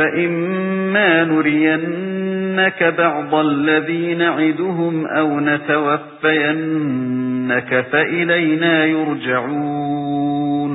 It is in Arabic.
فإما نرينك بعض الذين نعدهم أو نتوفينك فإلينا يرجعون